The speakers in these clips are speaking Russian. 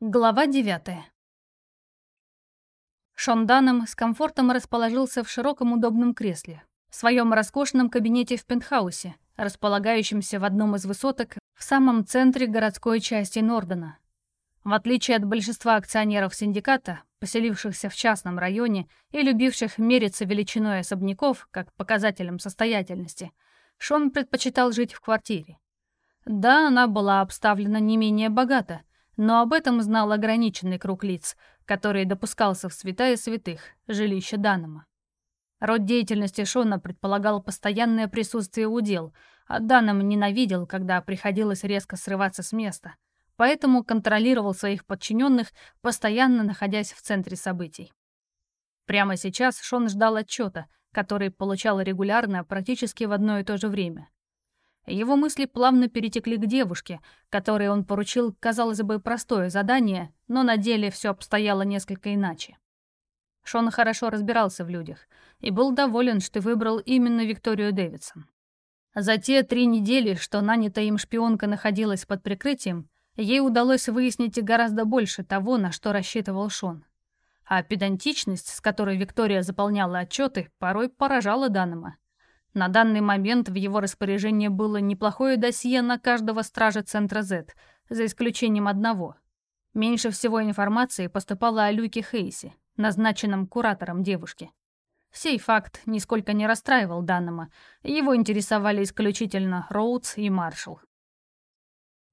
Глава девятая. Шон Данном с комфортом расположился в широком удобном кресле, в своем роскошном кабинете в пентхаусе, располагающемся в одном из высоток в самом центре городской части Нордена. В отличие от большинства акционеров синдиката, поселившихся в частном районе и любивших мериться величиной особняков как показателем состоятельности, Шон предпочитал жить в квартире. Да, она была обставлена не менее богато, но об этом знал ограниченный круг лиц, который допускался в святая святых, жилище Данома. Род деятельности Шона предполагал постоянное присутствие у дел, а Даном ненавидел, когда приходилось резко срываться с места, поэтому контролировал своих подчиненных, постоянно находясь в центре событий. Прямо сейчас Шон ждал отчета, который получал регулярно, практически в одно и то же время. Его мысли плавно перетекли к девушке, которой он поручил, казалось бы, простое задание, но на деле все обстояло несколько иначе. Шон хорошо разбирался в людях и был доволен, что выбрал именно Викторию Дэвидсон. За те три недели, что нанятая им шпионка находилась под прикрытием, ей удалось выяснить гораздо больше того, на что рассчитывал Шон. А педантичность, с которой Виктория заполняла отчеты, порой поражала Данома. На данный момент в его распоряжении было неплохое досье на каждого стража Центра Z, за исключением одного. Меньше всего информации поступало о Люке Хейси, назначенном куратором девушки. Сей факт нисколько не расстраивал Даннема, его интересовали исключительно Роудс и Маршалл.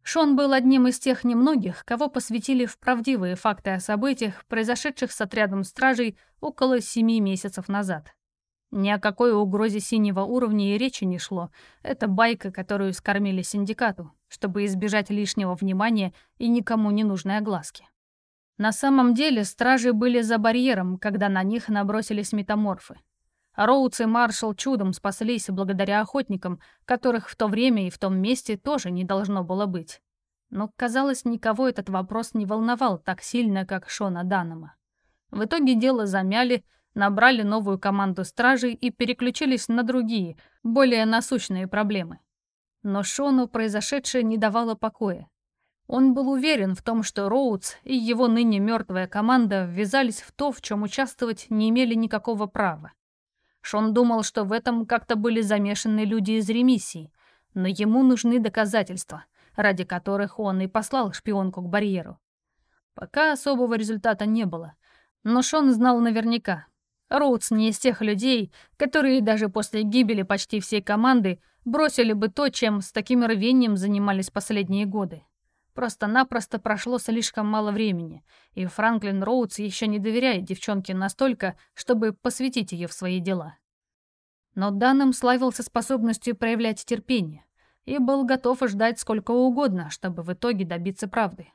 Шон был одним из тех немногих, кого посвятили в правдивые факты о событиях, произошедших с отрядом стражей около семи месяцев назад. Ни о какой угрозе синего уровня и речи не шло. Это байка, которую скормили синдикату, чтобы избежать лишнего внимания и никому не нужной огласки. На самом деле стражи были за барьером, когда на них набросились метаморфы. Роудс и Маршал чудом спаслись благодаря охотникам, которых в то время и в том месте тоже не должно было быть. Но, казалось, никого этот вопрос не волновал так сильно, как Шона Данома. В итоге дело замяли, набрали новую команду стражей и переключились на другие, более насущные проблемы. Но Шону произошедшее не давало покоя. Он был уверен в том, что Роудс и его ныне мертвая команда ввязались в то, в чем участвовать не имели никакого права. Шон думал, что в этом как-то были замешаны люди из ремиссии, но ему нужны доказательства, ради которых он и послал шпионку к барьеру. Пока особого результата не было, но Шон знал наверняка, Роудс не из тех людей, которые даже после гибели почти всей команды бросили бы то, чем с таким рвением занимались последние годы. Просто-напросто прошло слишком мало времени, и Франклин Роудс еще не доверяет девчонке настолько, чтобы посвятить ее в свои дела. Но Данным славился способностью проявлять терпение и был готов ждать сколько угодно, чтобы в итоге добиться правды.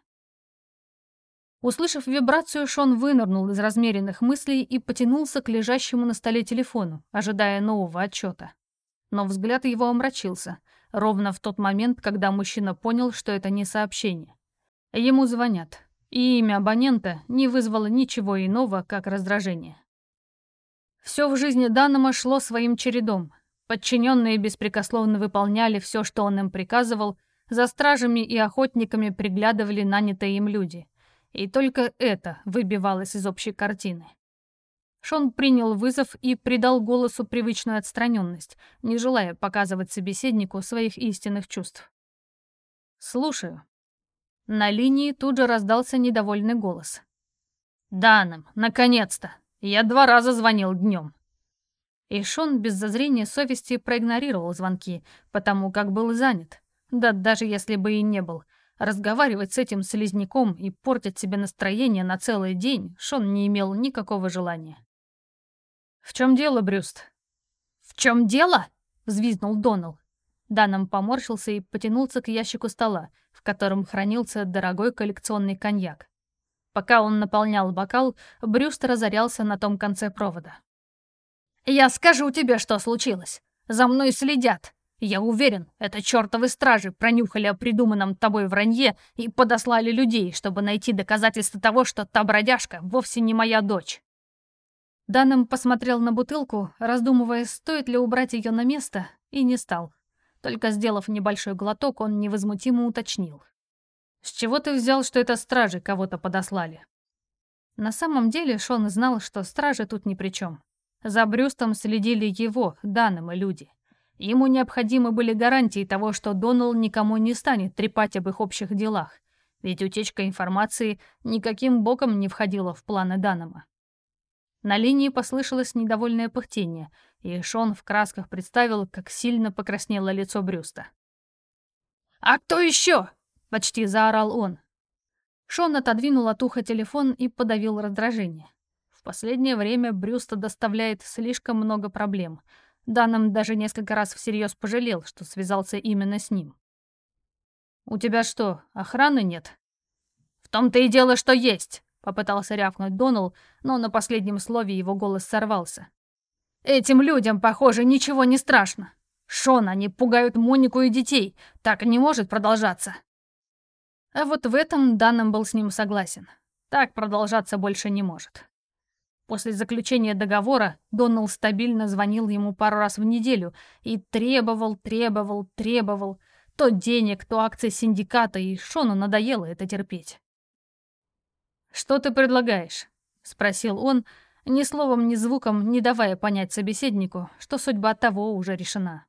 Услышав вибрацию, Шон вынырнул из размеренных мыслей и потянулся к лежащему на столе телефону, ожидая нового отчета. Но взгляд его омрачился, ровно в тот момент, когда мужчина понял, что это не сообщение. Ему звонят, и имя абонента не вызвало ничего иного, как раздражение. Все в жизни Данома шло своим чередом. Подчиненные беспрекословно выполняли все, что он им приказывал, за стражами и охотниками приглядывали нанятые им люди. И только это выбивалось из общей картины. Шон принял вызов и придал голосу привычную отстраненность, не желая показывать собеседнику своих истинных чувств. «Слушаю». На линии тут же раздался недовольный голос. «Данным, наконец-то! Я два раза звонил днем». И Шон без зазрения совести проигнорировал звонки, потому как был занят. Да даже если бы и не был — Разговаривать с этим слизняком и портить себе настроение на целый день Шон не имел никакого желания. «В чем дело, Брюст?» «В чем дело?» — взвизгнул Донал. Даном поморщился и потянулся к ящику стола, в котором хранился дорогой коллекционный коньяк. Пока он наполнял бокал, Брюст разорялся на том конце провода. «Я скажу тебе, что случилось. За мной следят. Я уверен, это чертовы стражи пронюхали о придуманном тобой вранье и подослали людей, чтобы найти доказательства того, что та бродяжка вовсе не моя дочь. Данным посмотрел на бутылку, раздумывая, стоит ли убрать ее на место, и не стал. Только сделав небольшой глоток, он невозмутимо уточнил. «С чего ты взял, что это стражи кого-то подослали?» На самом деле Шон знал, что стражи тут ни при чем. За Брюстом следили его, Даном и люди. Ему необходимы были гарантии того, что Донал никому не станет трепать об их общих делах, ведь утечка информации никаким боком не входила в планы Данома. На линии послышалось недовольное пыхтение, и Шон в красках представил, как сильно покраснело лицо Брюста. «А кто еще?» — почти заорал он. Шон отодвинул от уха телефон и подавил раздражение. В последнее время Брюста доставляет слишком много проблем. Данным даже несколько раз всерьез пожалел, что связался именно с ним. «У тебя что, охраны нет?» «В том-то и дело, что есть!» — попытался рявкнуть Донал, но на последнем слове его голос сорвался. «Этим людям, похоже, ничего не страшно. Шон, они пугают Монику и детей. Так не может продолжаться». А вот в этом Данным был с ним согласен. Так продолжаться больше не может. После заключения договора Доннелл стабильно звонил ему пару раз в неделю и требовал, требовал, требовал. То денег, то акции синдиката, и Шону надоело это терпеть. «Что ты предлагаешь?» — спросил он, ни словом, ни звуком не давая понять собеседнику, что судьба того уже решена.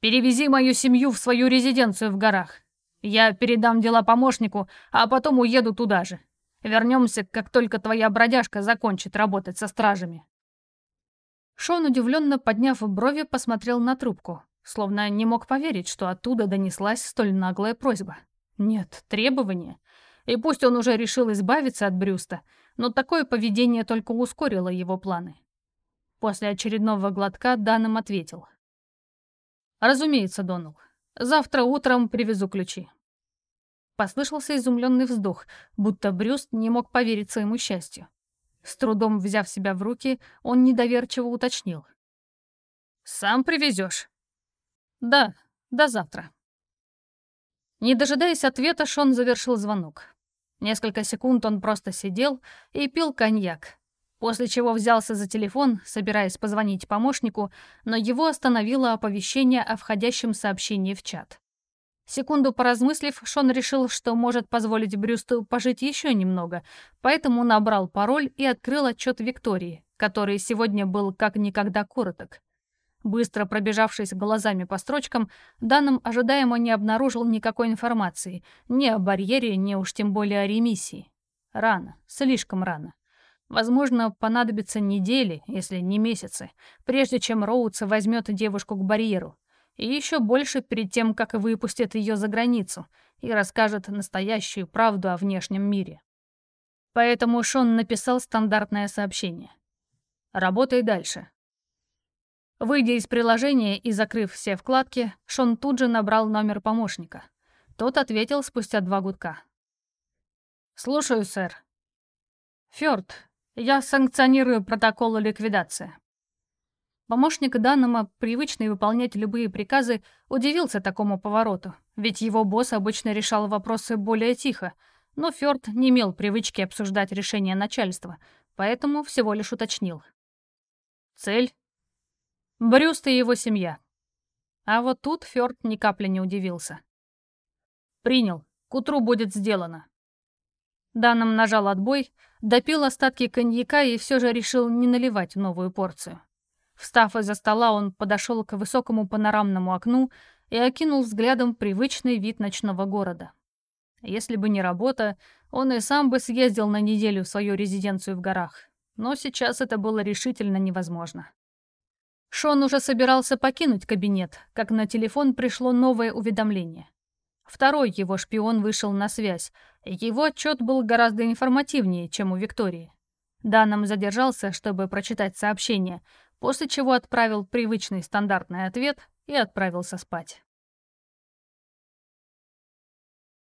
«Перевези мою семью в свою резиденцию в горах. Я передам дела помощнику, а потом уеду туда же. Вернемся, как только твоя бродяжка закончит работать со стражами». Шон, удивленно подняв брови, посмотрел на трубку, словно не мог поверить, что оттуда донеслась столь наглая просьба. Нет, требование. И пусть он уже решил избавиться от Брюста, но такое поведение только ускорило его планы. После очередного глотка Данным ответил. «Разумеется, Донал. Завтра утром привезу ключи. Послышался изумленный вздох, будто Брюст не мог поверить своему счастью. С трудом взяв себя в руки, он недоверчиво уточнил. «Сам привезешь?» «Да, до завтра». Не дожидаясь ответа, Шон завершил звонок. Несколько секунд он просто сидел и пил коньяк, после чего взялся за телефон, собираясь позвонить помощнику, но его остановило оповещение о входящем сообщении в чат. Секунду поразмыслив, Шон решил, что может позволить Брюсту пожить еще немного, поэтому набрал пароль и открыл отчет Виктории, который сегодня был как никогда короток. Быстро пробежавшись глазами по строчкам, Данным ожидаемо не обнаружил никакой информации, ни о барьере, ни уж тем более о ремиссии. Рано, слишком рано. Возможно, понадобятся недели, если не месяцы, прежде чем Роудс возьмет девушку к барьеру, и еще больше перед тем, как выпустит ее за границу и расскажет настоящую правду о внешнем мире. Поэтому Шон написал стандартное сообщение. «Работай дальше». Выйдя из приложения и закрыв все вкладки, Шон тут же набрал номер помощника. Тот ответил спустя два гудка. «Слушаю, сэр». «Фёрд, я санкционирую протокол ликвидации». Помощник Даннема, привычный выполнять любые приказы, удивился такому повороту, ведь его босс обычно решал вопросы более тихо, но Фёрд не имел привычки обсуждать решения начальства, поэтому всего лишь уточнил. Цель? Брюст и его семья. А вот тут Фёрд ни капли не удивился. Принял. К утру будет сделано. Данным нажал отбой, допил остатки коньяка и все же решил не наливать новую порцию. Встав из-за стола, он подошел к высокому панорамному окну и окинул взглядом привычный вид ночного города. Если бы не работа, он и сам бы съездил на неделю в свою резиденцию в горах. Но сейчас это было решительно невозможно. Шон уже собирался покинуть кабинет, как на телефон пришло новое уведомление. Второй его шпион вышел на связь. Его отчет был гораздо информативнее, чем у Виктории. Данным задержался, чтобы прочитать сообщение, после чего отправил привычный стандартный ответ и отправился спать.